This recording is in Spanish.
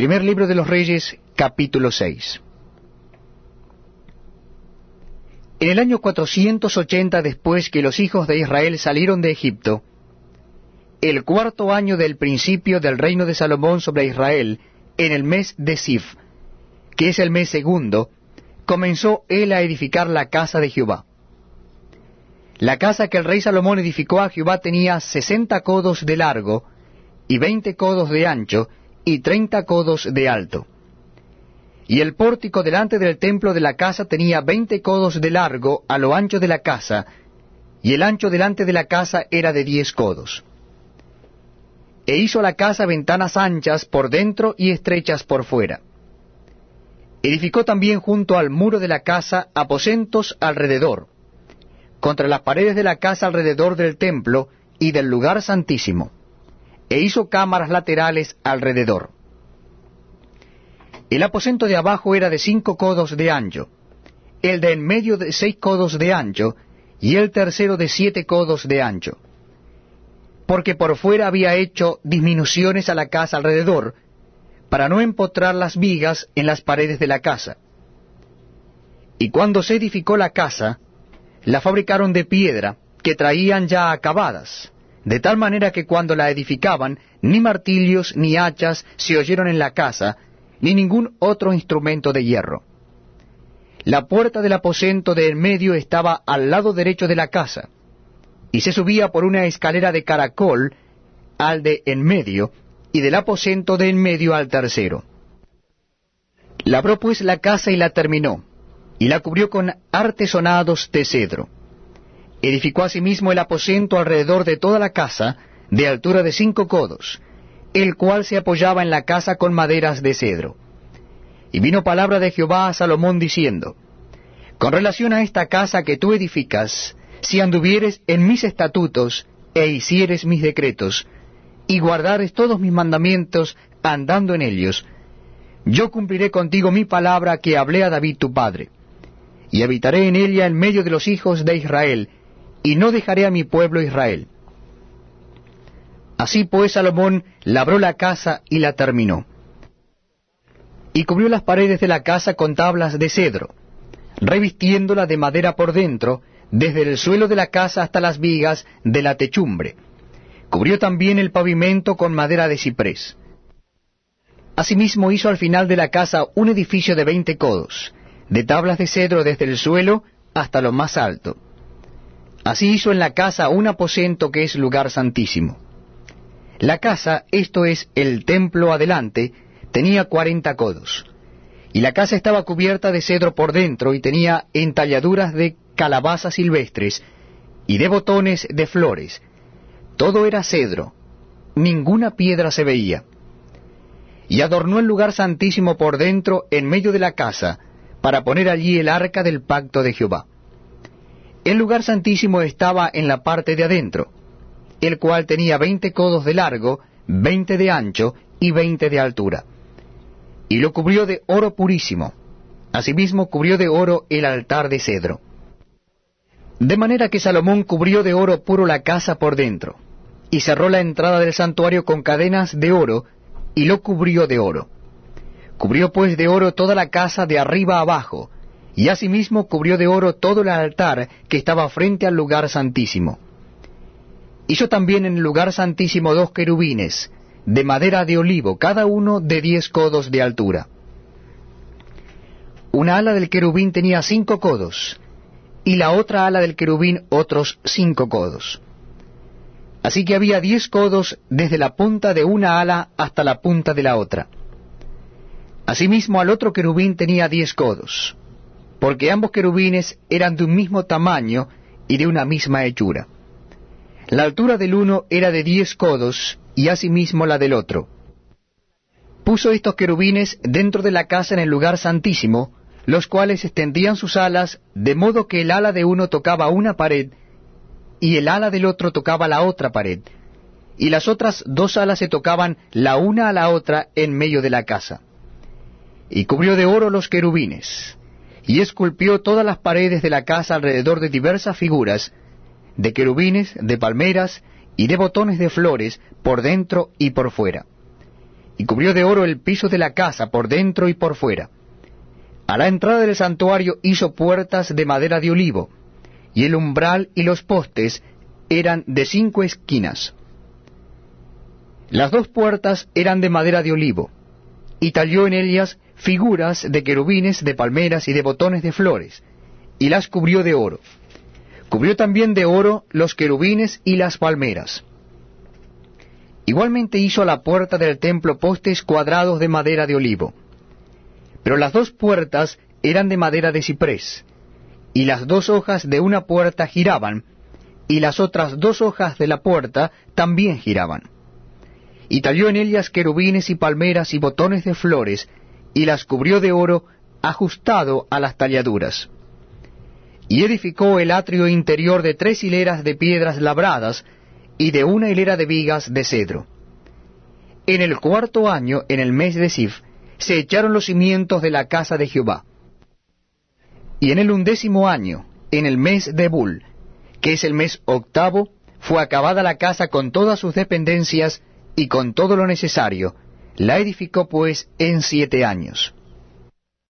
Primer libro de los Reyes, capítulo 6. En el año 480 después que los hijos de Israel salieron de Egipto, el cuarto año del principio del reino de Salomón sobre Israel, en el mes de Sif, que es el mes segundo, comenzó él a edificar la casa de Jehová. La casa que el rey Salomón edificó a Jehová tenía sesenta codos de largo, y veinte codos de ancho, y treinta codos de alto y el pórtico delante del templo de la casa tenía veinte codos de largo a lo ancho de la casa, y el ancho delante de la casa era de diez codos. E hizo la casa ventanas anchas por dentro y estrechas por fuera. Edificó también junto al muro de la casa aposentos alrededor, contra las paredes de la casa alrededor del templo y del lugar santísimo, e hizo cámaras laterales alrededor. El aposento de abajo era de cinco codos de ancho, el de en medio de seis codos de ancho, y el tercero de siete codos de ancho. Porque por fuera había hecho disminuciones a la casa alrededor, para no empotrar las vigas en las paredes de la casa. Y cuando se edificó la casa, la fabricaron de piedra, que traían ya acabadas, de tal manera que cuando la edificaban, ni martillos ni hachas se oyeron en la casa, ni ningún otro instrumento de hierro. La puerta del aposento de en medio estaba al lado derecho de la casa, y se subía por una escalera de caracol al de en medio, y del aposento de en medio al tercero. Labró pues la casa y la terminó, y la cubrió con artesonados de cedro. Edificó asimismo el aposento alrededor de toda la casa, de altura de cinco codos, el cual se apoyaba en la casa con maderas de cedro. Y vino palabra de Jehová a Salomón diciendo, Con relación a esta casa que tú edificas, si anduvieres en mis estatutos e hicieres mis decretos, y guardares todos mis mandamientos andando en ellos, yo cumpliré contigo mi palabra que hablé a David tu padre, y habitaré en ella en medio de los hijos de Israel, y no dejaré a mi pueblo Israel. Así pues Salomón labró la casa y la terminó. Y cubrió las paredes de la casa con tablas de cedro, revistiéndola de madera por dentro, desde el suelo de la casa hasta las vigas de la techumbre. Cubrió también el pavimento con madera de ciprés. Asimismo hizo al final de la casa un edificio de veinte codos, de tablas de cedro desde el suelo hasta lo más alto. Así hizo en la casa un aposento que es lugar santísimo. La casa, esto es el templo adelante, tenía cuarenta codos. Y la casa estaba cubierta de cedro por dentro y tenía entalladuras de calabazas silvestres y de botones de flores. Todo era cedro, ninguna piedra se veía. Y adornó el lugar santísimo por dentro en medio de la casa, para poner allí el arca del pacto de Jehová. El lugar santísimo estaba en la parte de adentro, el cual tenía veinte codos de largo, veinte de ancho y veinte de altura. Y lo cubrió de oro purísimo. Asimismo cubrió de oro el altar de cedro. De manera que Salomón cubrió de oro puro la casa por dentro, y cerró la entrada del santuario con cadenas de oro, y lo cubrió de oro. Cubrió pues de oro toda la casa de arriba abajo, y asimismo cubrió de oro todo el altar que estaba frente al lugar santísimo Hizo también en el lugar santísimo dos querubines, de madera de olivo, cada uno de diez codos de altura. Una ala del querubín tenía cinco codos, y la otra ala del querubín otros cinco codos. Así que había diez codos desde la punta de una ala hasta la punta de la otra. Asimismo al otro querubín tenía diez codos, porque ambos querubines eran de un mismo tamaño y de una misma hechura. La altura del uno era de diez codos, y asimismo la del otro. Puso estos querubines dentro de la casa en el lugar santísimo, los cuales extendían sus alas, de modo que el ala de uno tocaba una pared, y el ala del otro tocaba la otra pared, y las otras dos alas se tocaban la una a la otra en medio de la casa. Y cubrió de oro los querubines, y esculpió todas las paredes de la casa alrededor de diversas figuras, de querubines, de palmeras y de botones de flores por dentro y por fuera. y cubrió de oro el piso de la casa por dentro y por fuera. A la entrada del santuario hizo puertas de madera de olivo, y el umbral y los postes eran de cinco esquinas. Las dos puertas eran de madera de olivo, y talló en ellas figuras de querubines, de palmeras y de botones de flores, y las cubrió de oro. Cubrió también de oro los querubines y las palmeras. Igualmente hizo a la puerta del templo postes cuadrados de madera de olivo. Pero las dos puertas eran de madera de ciprés, y las dos hojas de una puerta giraban, y las otras dos hojas de la puerta también giraban. Y talló en ellas querubines y palmeras y botones de flores, y las cubrió de oro ajustado a las talladuras. Y edificó el atrio interior de tres hileras de piedras labradas, y de una hilera de vigas de cedro. En el cuarto año, en el mes de Sif, se echaron los cimientos de la casa de Jehová. Y en el undécimo año, en el mes de Bul, que es el mes octavo, fue acabada la casa con todas sus dependencias y con todo lo necesario. La edificó pues en siete años.